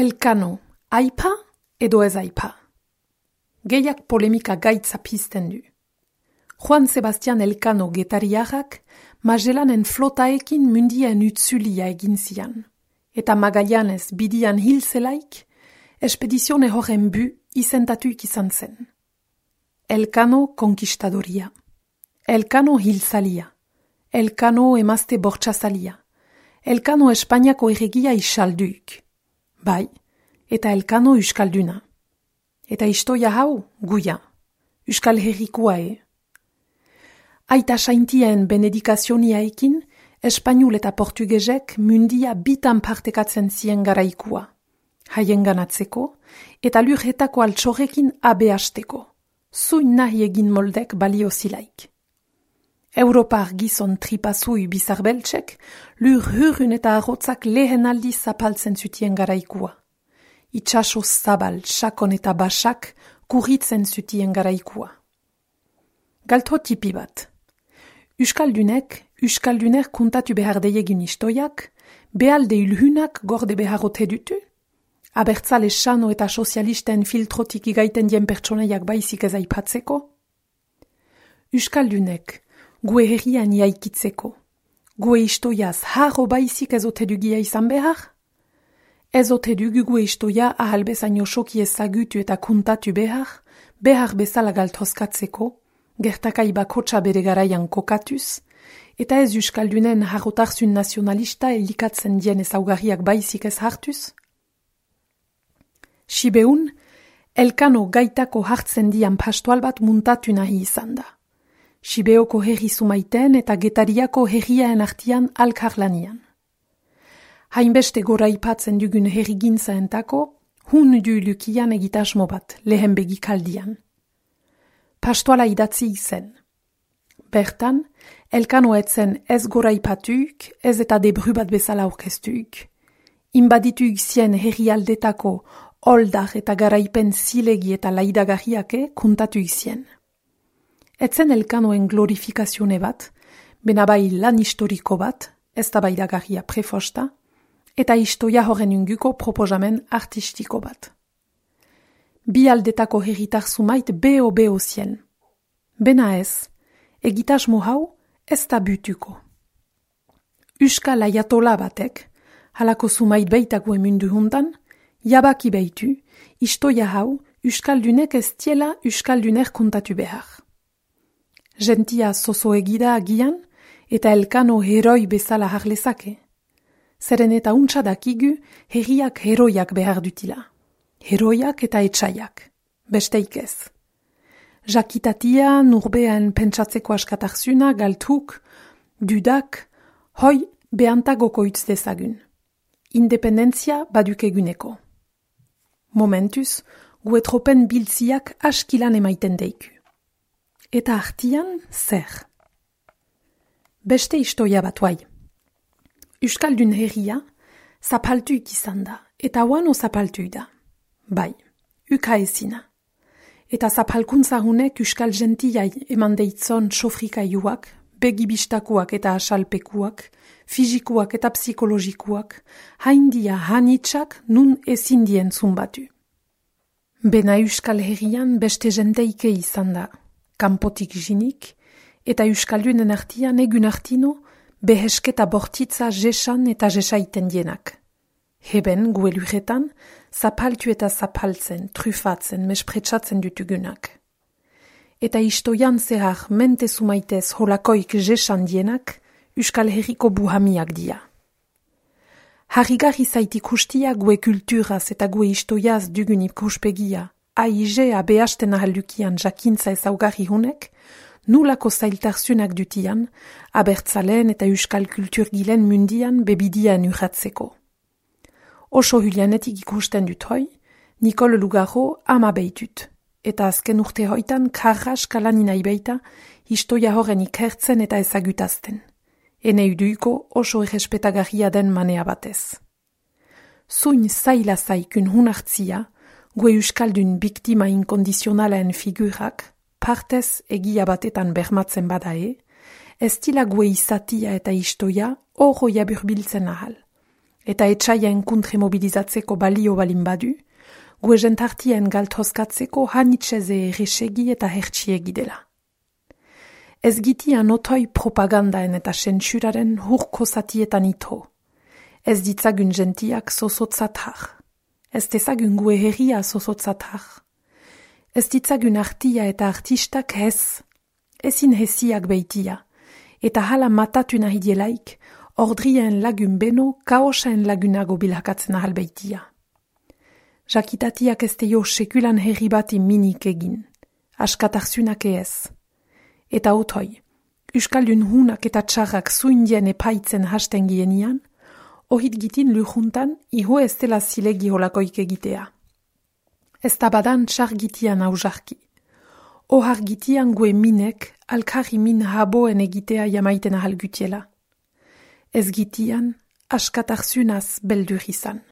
Elkano, aipa edo ez aipa. Gehiak polemika gaitza pizten du. Juan Sebastian Elkano getariarrak Magelanen flotaekin mundien utzulia egin zian. Eta Magalianez bidian hilzelaik, espedizione horren bu izentatuik izan zen. Elkano konkistadoria. Elkano hilzalia. Elkano emazte bortxazalia. Elkano Espainiako erregia isalduik. Bai, eta Elkano uskalduna. Eta istoia hau, guia. Euskal herrikoa e. Aita saintien benedikazionia espainul eta portugezek mundia bitan partekatzen zien garaikua. Haien ganatzeko, eta lurretako altsorekin abe hasteko. Zuin nahi egin moldek balio zilaik. Europar gizon tripazui bizarbeltsek, lur hurun eta arrotzak lehen aldi zapaltzen zutien garaikua. Itxaso zabal, sakon eta basak, kurritzen zutien garaikua. Galtro tipi bat. Euskaldunek, Euskaldunek kuntatu behar deiegin istoiak, behalde ulhunak gorde beharrote dutu? Abertzale sano eta sozialisten filtrotik igaiten dien pertsonaiak baizik ez aipatzeko? Euskaldunek, gue herrian iaikitzeko. Gue istoiaz harro baizik ez ote dugia izan behar? Ez ote dugu gue istoia ahal bezaino soki ezagutu eta kuntatu behar, behar bezala galtozkatzeko, gertakai bakotsa bere garaian kokatuz, eta ez Euskaldunen harrotarzun nazionalista elikatzen dien ezaugarriak baizik ez hartuz? Sibeun, elkano gaitako hartzen dian pastoal bat muntatu nahi izan da. Sibeoko herri zumaiten eta getariako herriaen artian alkarlanian. Hainbeste gora ipatzen dugun herri gintzaentako, hun du lukian egitasmo bat lehen begikaldian. Pastoala idatzi izen. Bertan, elkano etzen ez gora ipatuk, ez eta debru bat bezala orkestuk. Inbadituk zien herri aldetako, oldar eta garaipen zilegi eta laidagarriake kuntatu izien. Etzen elkanoen glorifikazione bat, benabai lan historiko bat, ez da bai prefosta, eta istoia horren unguko proposamen artistiko bat. Bi aldetako herritar zumait beho zien. Bena ez, egitasmo hau ez da butuko. Uska laiatola batek, halako zumait beitako emundu hundan, jabaki beitu, istoia hau, Euskaldunek ez tiela Euskalduner kontatu behar gentia zozo egida agian, eta elkano heroi bezala harlezake. Zeren eta untsa dakigu, herriak heroiak behar dutila. Heroiak eta etxaiak. Besteik ez. Jakitatia, nurbean pentsatzeko askatarzuna, galtuk, dudak, hoi behantagoko utz dezagun. Independentzia baduk eguneko. Momentuz, guetropen biltziak askilan emaiten deiku. Eta artian, zer? Beste istoia bat bai. Euskaldun herria, zapaltuik izan da, eta oano zapaltu da. Bai, uka ezina. Eta zapalkuntza hunek euskal gentiai eman deitzon sofrikaiuak, begibistakuak eta asalpekuak, fizikuak eta psikologikuak, haindia hanitsak nun ezindien zumbatu. Bena euskal herrian beste jenteike izan da, kanpotik jinik, eta euskaldunen artian egun artino, behesketa bortitza jesan eta jesaiten dienak. Heben, gueluretan, zapaltu eta zapaltzen, trufatzen, mespretsatzen dutugunak. Eta istoian zehar mente sumaitez holakoik jesan dienak, euskal herriko buhamiak dia. Harrigarri zaitik ustia gue kulturaz eta gue istoiaz dugun ikuspegia, aigea behasten ahaldukian jakintza ezaugarri hunek, nulako zailtarzunak dutian, abertzalen eta euskal kultur gilen mundian bebidian urratzeko. Oso hulianetik ikusten dut hoi, Nikol Lugarro ama behitut, eta azken urte hoitan karras kalanina ibeita, histoia horren ikertzen eta ezagutazten. Ene uduiko oso errespetagarria den manea batez. Zuin zaila zaikun hunartzia, gue euskaldun biktima inkondizionalen figurak, partez egia batetan bermatzen badae, ez dila gue izatia eta istoia oro jaburbiltzen ahal. eta etxaien kuntre mobilizatzeko balio balin badu, gue jentartien galtozkatzeko hanitxeze erresegi eta hertsiegi dela. Ez gitian otoi propagandaen eta sentsuraren hurko zatietan ito. Ez ditzagun gentiak sosotzatar. Ez dezagun gue herria sosotzatar. Ez ditzagun artia eta artistak ez. Ezin hesiak beitia. Eta hala matatu nahi dielaik, ordrien lagun beno kaosaen lagunago bilakatzen ahal beitia. Jakitatiak ez jo sekulan herri bati minik egin. Askatarzunak ez. Eta otoi, Euskaldun hunak eta txarrak zuindien epaitzen hasten ohit gitin lujuntan iho ez dela zilegi holakoik egitea. Ez tabadan txar gitian aujarki. Ohar gitian gue minek alkarri min haboen egitea jamaiten ahal gutiela. Ez gitian askatarzunaz beldur izan.